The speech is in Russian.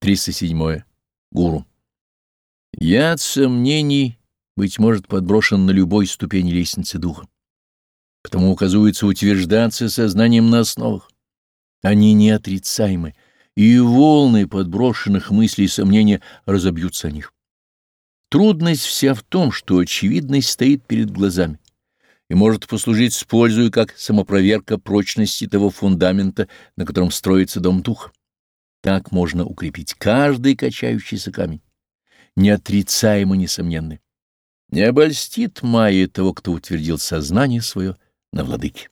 307. Гуру. Яд сомнений, быть может, подброшен на любой ступени лестницы духа. Потому указывается утверждаться сознанием на основах. Они неотрицаемы, и волны подброшенных мыслей и сомнения разобьются о них. Трудность вся в том, что очевидность стоит перед глазами и может послужить с пользой как самопроверка прочности того фундамента, на котором строится дом духа. Так можно укрепить каждый качающийся камень, неотрицаемо несомненный. Не обольстит Майя того, кто утвердил сознание свое на владыке.